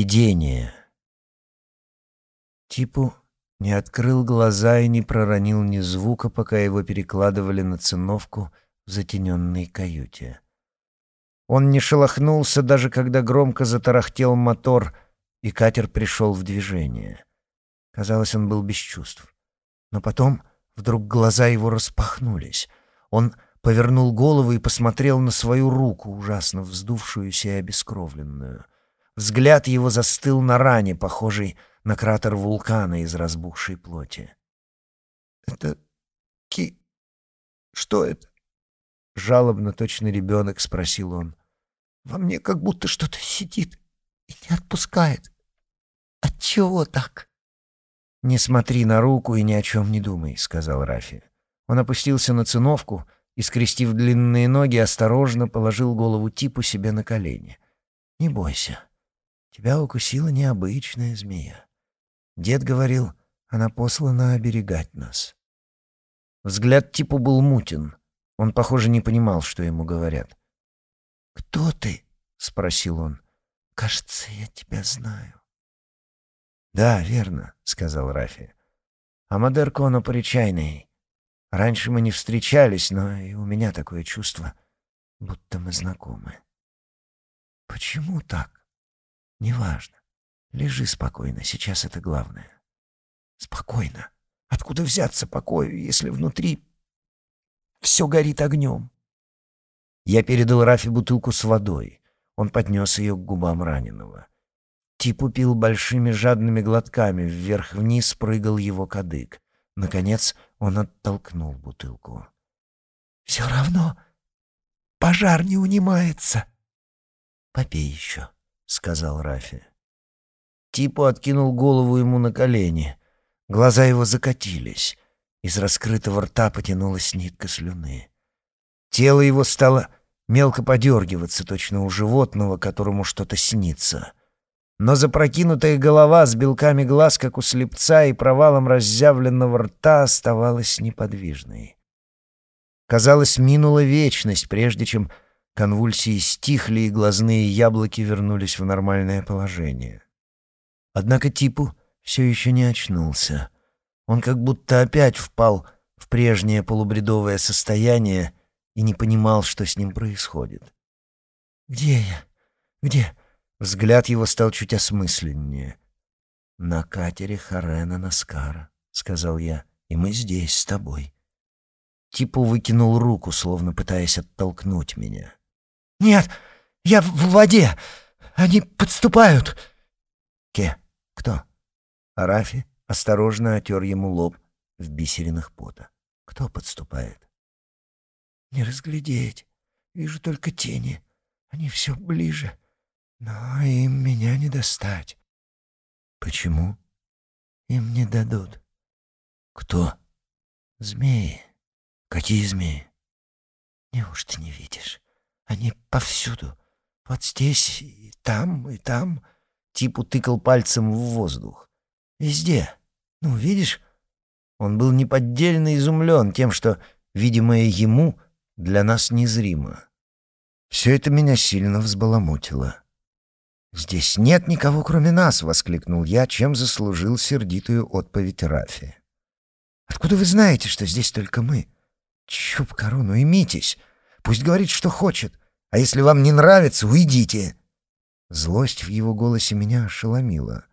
Видение. Типу не открыл глаза и не проронил ни звука, пока его перекладывали на циновку в затененной каюте. Он не шелохнулся, даже когда громко затарахтел мотор, и катер пришел в движение. Казалось, он был без чувств. Но потом вдруг глаза его распахнулись. Он повернул голову и посмотрел на свою руку, ужасно вздувшуюся и обескровленную. Взгляд его застыл на ране, похожей на кратер вулкана из разбухшей плоти. «Это ки... Что это?» Жалобно, точно ребенок, спросил он. «Во мне как будто что-то сидит и не отпускает. Отчего так?» «Не смотри на руку и ни о чем не думай», — сказал Рафи. Он опустился на циновку и, скрестив длинные ноги, осторожно положил голову Типу себе на колени. «Не бойся. Тебя укусила необычная змея. Дед говорил, она послана оберегать нас. Взгляд типу был мутен. Он, похоже, не понимал, что ему говорят. «Кто ты?» — спросил он. «Кажется, я тебя знаю». «Да, верно», — сказал Рафи. «Амадер Коно поречайный. Раньше мы не встречались, но и у меня такое чувство, будто мы знакомы». «Почему так?» «Неважно. Лежи спокойно, сейчас это главное. Спокойно. Откуда взяться покою, если внутри все горит огнем? Я передал Рафе бутылку с водой. Он поднес ее к губам раненого. Тип упил большими жадными глотками, вверх-вниз прыгал его кадык. Наконец он оттолкнул бутылку. «Все равно пожар не унимается». «Попей еще», — сказал Рафи. Типу откинул голову ему на колени. Глаза его закатились. Из раскрытого рта потянулась нитка слюны. Тело его стало мелко подергиваться, точно у животного, которому что-то снится. Но запрокинутая голова с белками глаз, как у слепца, и провалом разъявленного рта оставалась неподвижной. Казалось, минула вечность, прежде чем конвульсии стихли и глазные яблоки вернулись в нормальное положение. Однако Типу все еще не очнулся. Он как будто опять впал в прежнее полубредовое состояние и не понимал, что с ним происходит. «Где я? Где?» Взгляд его стал чуть осмысленнее. «На катере Харена Наскара», — сказал я, — «и мы здесь с тобой». Типу выкинул руку, словно пытаясь оттолкнуть меня. «Нет, я в воде! Они подступают!» «Ке, кто?» Арафи осторожно отер ему лоб в бисеринах пота. «Кто подступает?» «Не разглядеть. Вижу только тени. Они все ближе. Но им меня не достать». «Почему?» «Им не дадут». «Кто?» «Змеи». «Какие змеи?» «Неужто не видишь? Они повсюду. Вот здесь, и там, и там. Тип утыкал пальцем в воздух. «Везде. Ну, видишь?» Он был неподдельно изумлен тем, что, видимое ему, для нас незримо. Все это меня сильно взбаламутило. «Здесь нет никого, кроме нас!» — воскликнул я, чем заслужил сердитую отповедь Рафи. «Откуда вы знаете, что здесь только мы? Чуп корону, имитесь. Пусть говорит, что хочет. А если вам не нравится, уйдите!» Злость в его голосе меня ошеломила.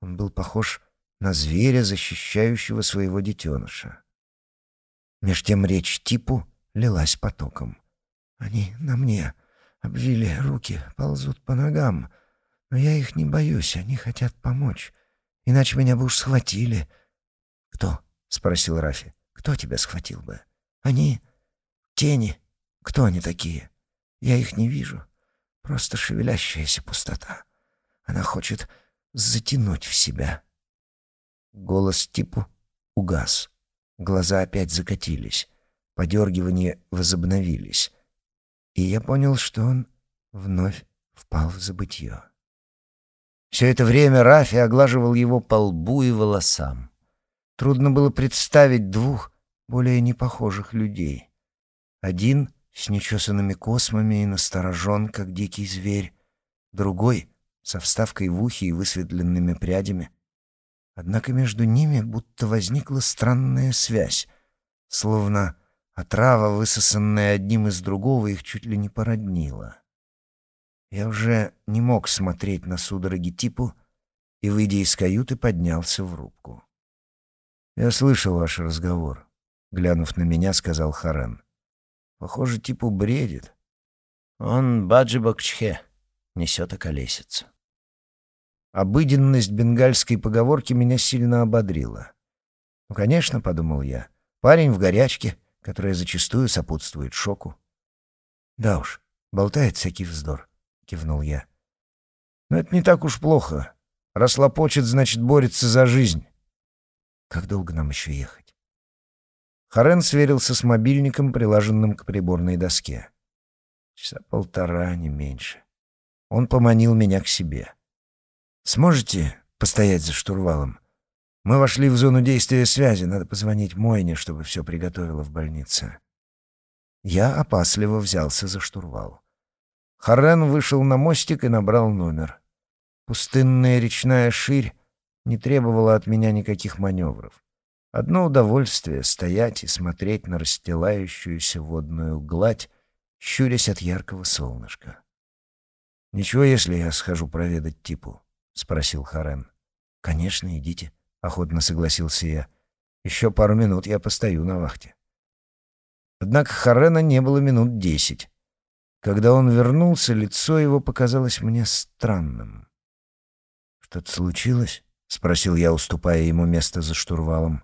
Он был похож на зверя, защищающего своего детеныша. Меж тем речь типу лилась потоком. «Они на мне, обвили руки, ползут по ногам. Но я их не боюсь, они хотят помочь. Иначе меня бы уж схватили». «Кто?» — спросил Рафи. «Кто тебя схватил бы?» «Они... тени. Кто они такие? Я их не вижу. Просто шевелящаяся пустота. Она хочет затянуть в себя. Голос типу угас. Глаза опять закатились. Подергивания возобновились. И я понял, что он вновь впал в забытье. Все это время Рафи оглаживал его по лбу и волосам. Трудно было представить двух более непохожих людей. Один с нечесанными космами и насторожен, как дикий зверь, другой со вставкой в ухе и высветленными прядями. Однако между ними будто возникла странная связь, словно отрава, высосанная одним из другого, их чуть ли не породнила. Я уже не мог смотреть на судороги типу и, выйдя из каюты, поднялся в рубку. «Я слышал ваш разговор», — глянув на меня, сказал Харен. «Похоже, типу бредит. Он баджибакчхе, несет околесицу». Обыденность бенгальской поговорки меня сильно ободрила. «Ну, конечно», — подумал я, — «парень в горячке, которая зачастую сопутствует шоку». «Да уж, болтает всякий вздор», — кивнул я. «Но это не так уж плохо. Раз лопочет, значит, борется за жизнь. Как долго нам еще ехать? Харен сверился с мобильником, прилаженным к приборной доске. Часа полтора, не меньше. Он поманил меня к себе. «Сможете постоять за штурвалом? Мы вошли в зону действия связи, надо позвонить Мойне, чтобы все приготовила в больнице». Я опасливо взялся за штурвал. Харен вышел на мостик и набрал номер. Пустынная речная ширь не требовала от меня никаких маневров. Одно удовольствие — стоять и смотреть на расстилающуюся водную гладь, щурясь от яркого солнышка. «Ничего, если я схожу проведать типу?» — спросил Харен. «Конечно, идите», — охотно согласился я. «Еще пару минут я постою на вахте». Однако Харена не было минут десять. Когда он вернулся, лицо его показалось мне странным. «Что-то случилось?» — спросил я, уступая ему место за штурвалом.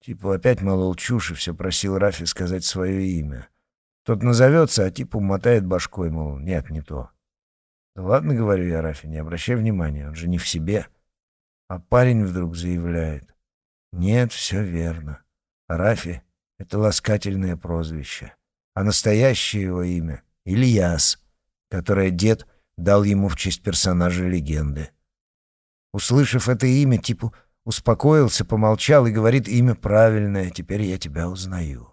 Типа опять молол чушь и все просил Рафи сказать свое имя. Тот назовется, а типа мотает башкой, мол, нет, не то. Да ладно, говорю я Рафи, не обращай внимания, он же не в себе. А парень вдруг заявляет. Нет, все верно. Рафи — это ласкательное прозвище. А настоящее его имя — Ильяс, которое дед дал ему в честь персонажа легенды. Услышав это имя, типа успокоился, помолчал и говорит имя правильное, теперь я тебя узнаю.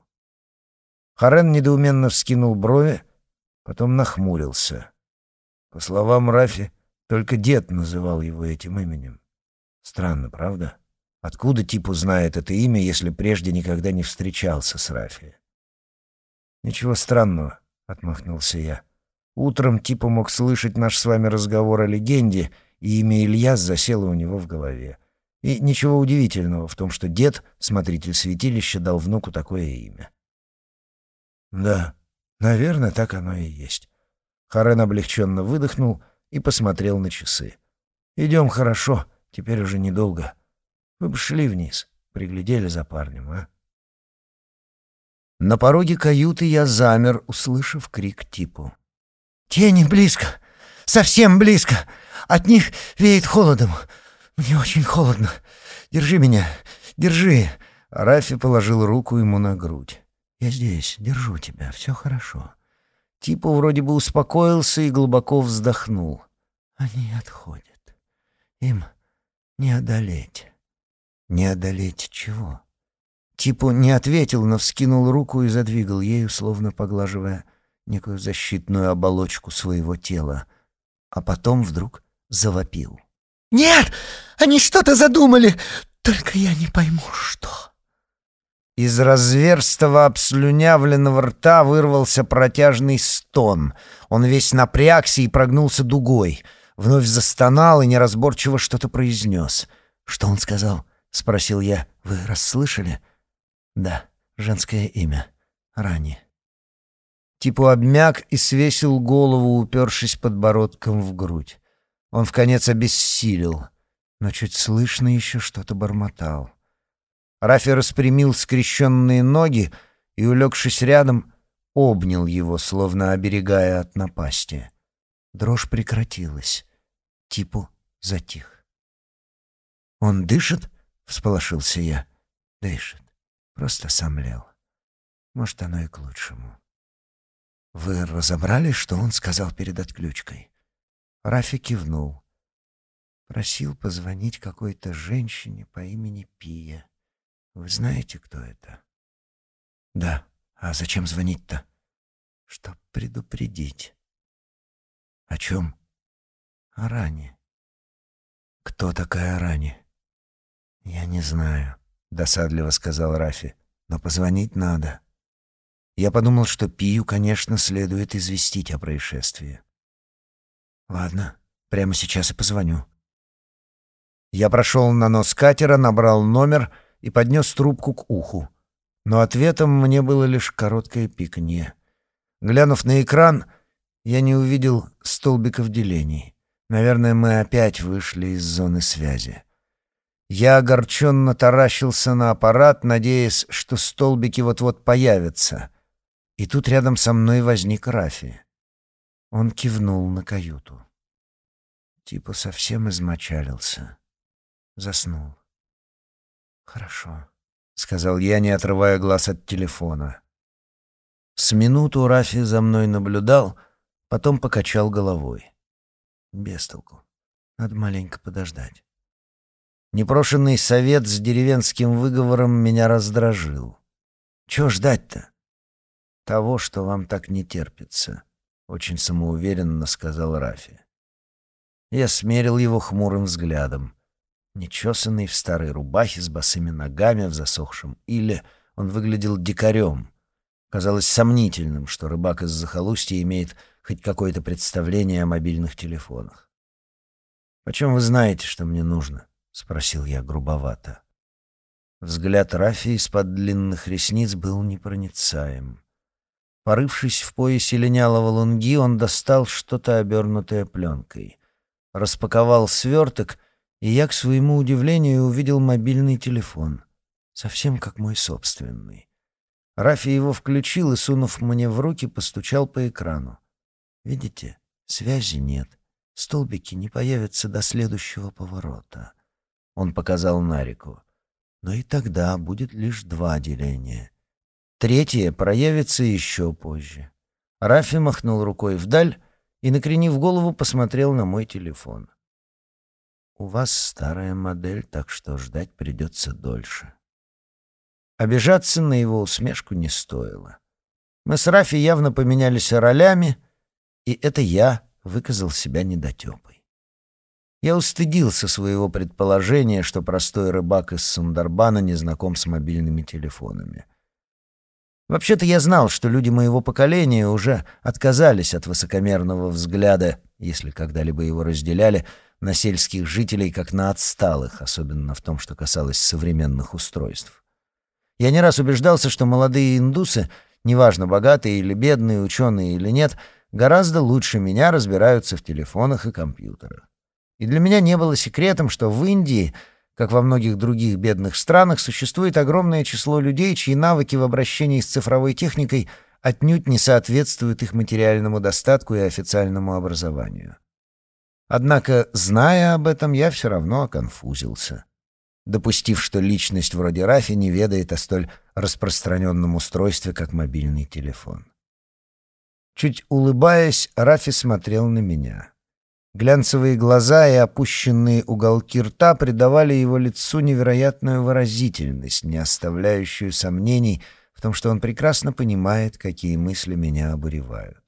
Харен недоуменно вскинул брови, потом нахмурился. По словам Рафи, только дед называл его этим именем. Странно, правда? Откуда типу знает это имя, если прежде никогда не встречался с Рафи? «Ничего странного», — отмахнулся я. «Утром типу мог слышать наш с вами разговор о легенде — и имя Ильяс засело у него в голове. И ничего удивительного в том, что дед, смотритель святилища, дал внуку такое имя. Да, наверное, так оно и есть. Харен облегченно выдохнул и посмотрел на часы. «Идем хорошо, теперь уже недолго. Вы бы шли вниз, приглядели за парнем, а?» На пороге каюты я замер, услышав крик типу. «Тени близко! Совсем близко! От них веет холодом. Мне очень холодно. Держи меня, держи. Рафи положил руку ему на грудь. Я здесь, держу тебя, все хорошо. Типа вроде бы успокоился и глубоко вздохнул. Они отходят. Им не одолеть. Не одолеть чего? Типу не ответил, но вскинул руку и задвигал ею, словно поглаживая некую защитную оболочку своего тела. А потом вдруг завопил. «Нет! Они что-то задумали! Только я не пойму, что!» Из разверстого обслюнявленного рта вырвался протяжный стон. Он весь напрягся и прогнулся дугой. Вновь застонал и неразборчиво что-то произнес. «Что он сказал?» — спросил я. «Вы расслышали?» «Да, женское имя. Рани». Типу обмяк и свесил голову, упершись подбородком в грудь. Он в конец обессилел, но чуть слышно еще что-то бормотал. Рафи распрямил скрещенные ноги и, улегшись рядом, обнял его, словно оберегая от напасти. Дрожь прекратилась. Типу затих. «Он дышит?» — всполошился я. «Дышит. Просто сомлел. Может, оно и к лучшему». «Вы разобрали, что он сказал перед отключкой?» Рафи кивнул. Просил позвонить какой-то женщине по имени Пия. Вы знаете, кто это? Да. А зачем звонить-то? Чтоб предупредить. О чем? Арани. Кто такая Арани? Я не знаю, досадливо сказал Рафи. Но позвонить надо. Я подумал, что Пию, конечно, следует известить о происшествии. Ладно, прямо сейчас и позвоню. Я прошел на нос катера, набрал номер и поднес трубку к уху. Но ответом мне было лишь короткое пиканье. Глянув на экран, я не увидел столбиков делений. Наверное, мы опять вышли из зоны связи. Я огорченно таращился на аппарат, надеясь, что столбики вот-вот появятся. И тут рядом со мной возник Рафи. Он кивнул на каюту. Типа совсем измочалился. Заснул. «Хорошо», — сказал я, не отрывая глаз от телефона. С минуту Рафи за мной наблюдал, потом покачал головой. Без толку. Надо маленько подождать. Непрошенный совет с деревенским выговором меня раздражил. Чего ждать-то? Того, что вам так не терпится, очень самоуверенно сказал Рафи. Я смерил его хмурым взглядом. Нечесанный в старой рубахе с босыми ногами в засохшем иле, он выглядел дикарем. Казалось сомнительным, что рыбак из захолустья имеет хоть какое-то представление о мобильных телефонах. «Почем вы знаете, что мне нужно?» — спросил я грубовато. Взгляд Рафи из-под длинных ресниц был непроницаем. Порывшись в поясе линялого лунги, он достал что-то обернутое пленкой. Распаковал сверток, и я, к своему удивлению, увидел мобильный телефон. Совсем как мой собственный. Рафи его включил и, сунув мне в руки, постучал по экрану. Видите, связи нет. Столбики не появятся до следующего поворота. Он показал на реку. Но и тогда будет лишь два деления. Третье проявится еще позже. Рафи махнул рукой вдаль и, накренив голову, посмотрел на мой телефон. «У вас старая модель, так что ждать придется дольше». Обижаться на его усмешку не стоило. Мы с Рафи явно поменялись ролями — и это я выказал себя недотепой. Я устыдился своего предположения, что простой рыбак из Сундарбана не знаком с мобильными телефонами. Вообще-то я знал, что люди моего поколения уже отказались от высокомерного взгляда, если когда-либо его разделяли, на сельских жителей как на отсталых, особенно в том, что касалось современных устройств. Я не раз убеждался, что молодые индусы, неважно, богатые или бедные, ученые или нет — гораздо лучше меня разбираются в телефонах и компьютерах. И для меня не было секретом, что в Индии, как во многих других бедных странах, существует огромное число людей, чьи навыки в обращении с цифровой техникой отнюдь не соответствуют их материальному достатку и официальному образованию. Однако, зная об этом, я все равно оконфузился, допустив, что личность вроде Рафи не ведает о столь распространенном устройстве, как мобильный телефон. Чуть улыбаясь, Рафи смотрел на меня. Глянцевые глаза и опущенные уголки рта придавали его лицу невероятную выразительность, не оставляющую сомнений в том, что он прекрасно понимает, какие мысли меня обуревают.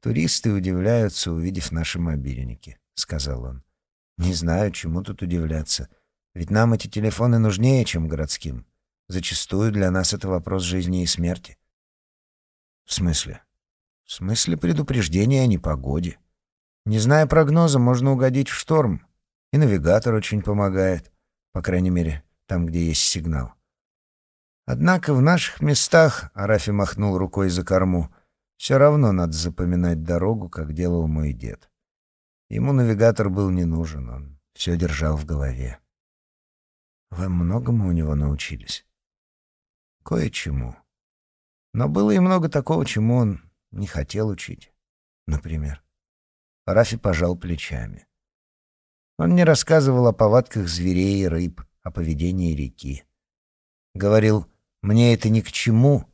«Туристы удивляются, увидев наши мобильники», — сказал он. «Не знаю, чему тут удивляться. Ведь нам эти телефоны нужнее, чем городским. Зачастую для нас это вопрос жизни и смерти». «В смысле?» В смысле предупреждения о непогоде. Не зная прогноза, можно угодить в шторм. И навигатор очень помогает, по крайней мере, там, где есть сигнал. Однако в наших местах, Арафи махнул рукой за корму, все равно надо запоминать дорогу, как делал мой дед. Ему навигатор был не нужен, он все держал в голове. Вы многому у него научились? Кое-чему. Но было и много такого, чему он не хотел учить, например. Рафи пожал плечами. Он мне рассказывал о повадках зверей и рыб, о поведении реки. Говорил, мне это ни к чему,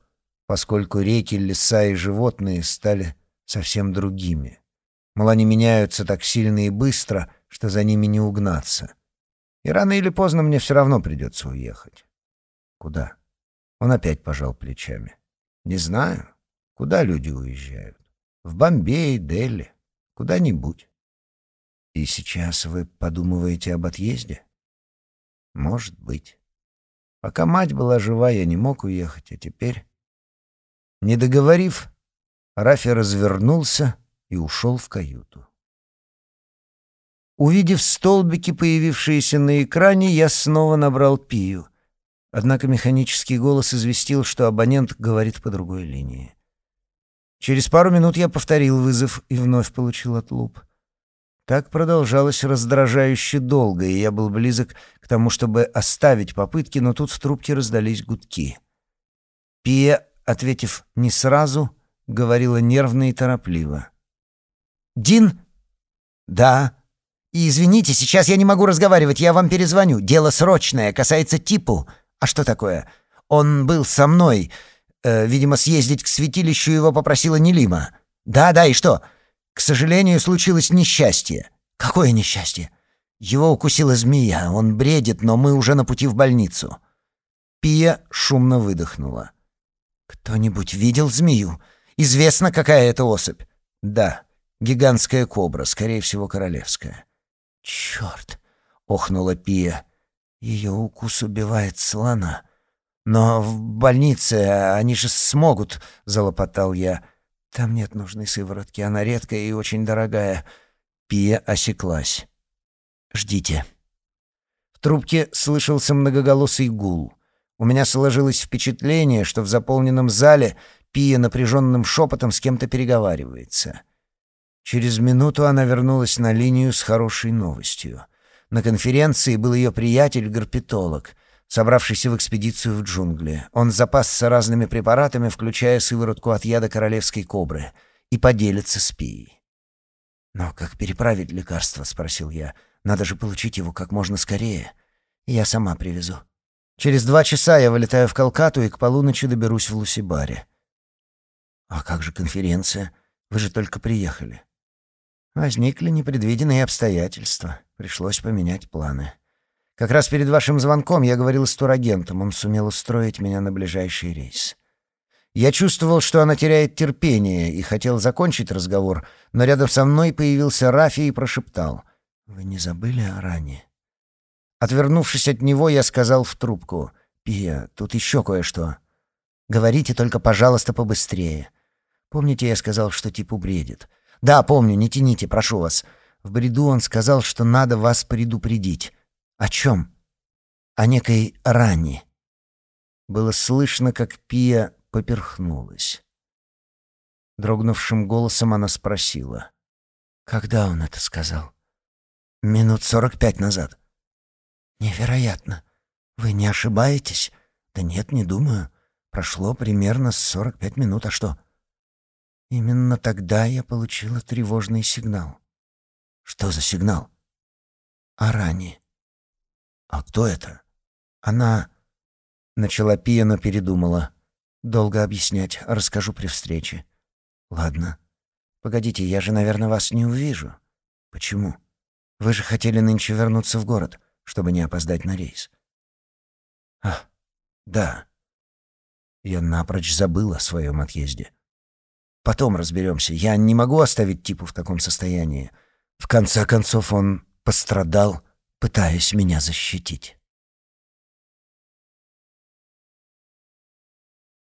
поскольку реки, леса и животные стали совсем другими. Мол, они меняются так сильно и быстро, что за ними не угнаться. И рано или поздно мне все равно придется уехать. Куда? Он опять пожал плечами. Не знаю. Куда люди уезжают? В Бомбей, Дели, куда-нибудь. И сейчас вы подумываете об отъезде? Может быть. Пока мать была жива, я не мог уехать, а теперь... Не договорив, Рафи развернулся и ушел в каюту. Увидев столбики, появившиеся на экране, я снова набрал Пию. Однако механический голос известил, что абонент говорит по другой линии. Через пару минут я повторил вызов и вновь получил отлуп. Так продолжалось раздражающе долго, и я был близок к тому, чтобы оставить попытки, но тут в трубке раздались гудки. Пия, ответив не сразу, говорила нервно и торопливо. «Дин?» «Да». «И извините, сейчас я не могу разговаривать, я вам перезвоню. Дело срочное, касается типу. А что такое? Он был со мной. Э, видимо, съездить к святилищу его попросила Нелима. Да, да, и что? К сожалению, случилось несчастье. Какое несчастье? Его укусила змея. Он бредит, но мы уже на пути в больницу. Пия шумно выдохнула. Кто-нибудь видел змею? Известно, какая это особь? Да, гигантская кобра, скорее всего, королевская. Черт! охнула Пия. Ее укус убивает слона. Но в больнице они же смогут, залопотал я. Там нет нужной сыворотки, она редкая и очень дорогая. Пия осеклась. Ждите. В трубке слышался многоголосый гул. У меня сложилось впечатление, что в заполненном зале Пия напряженным шепотом с кем-то переговаривается. Через минуту она вернулась на линию с хорошей новостью. На конференции был ее приятель-гарпетолог, собравшийся в экспедицию в джунгли. Он запасся разными препаратами, включая сыворотку от яда королевской кобры, и поделится с Пией. «Но как переправить лекарство?» — спросил я. «Надо же получить его как можно скорее. Я сама привезу. Через два часа я вылетаю в Калкату и к полуночи доберусь в Лусибаре». «А как же конференция? Вы же только приехали». Возникли непредвиденные обстоятельства. Пришлось поменять планы. Как раз перед вашим звонком я говорил с турагентом. Он сумел устроить меня на ближайший рейс. Я чувствовал, что она теряет терпение, и хотел закончить разговор, но рядом со мной появился Рафи и прошептал. «Вы не забыли о ране?» Отвернувшись от него, я сказал в трубку. «Пия, тут еще кое-что. Говорите только, пожалуйста, побыстрее. Помните, я сказал, что типу бредит?» «Да, помню, не тяните, прошу вас». В бреду он сказал, что надо вас предупредить. «О чем?» «О некой ране». Было слышно, как Пия поперхнулась. Дрогнувшим голосом она спросила. «Когда он это сказал?» «Минут сорок пять назад». «Невероятно. Вы не ошибаетесь?» «Да нет, не думаю. Прошло примерно сорок пять минут, а что?» Именно тогда я получила тревожный сигнал. Что за сигнал? Арани. А кто это? Она... Начала Пия, но передумала. Долго объяснять, расскажу при встрече. Ладно. Погодите, я же, наверное, вас не увижу. Почему? Вы же хотели нынче вернуться в город, чтобы не опоздать на рейс. А, да. Я напрочь забыл о своем отъезде. Потом разберемся. Я не могу оставить типу в таком состоянии. В конце концов, он пострадал, пытаясь меня защитить.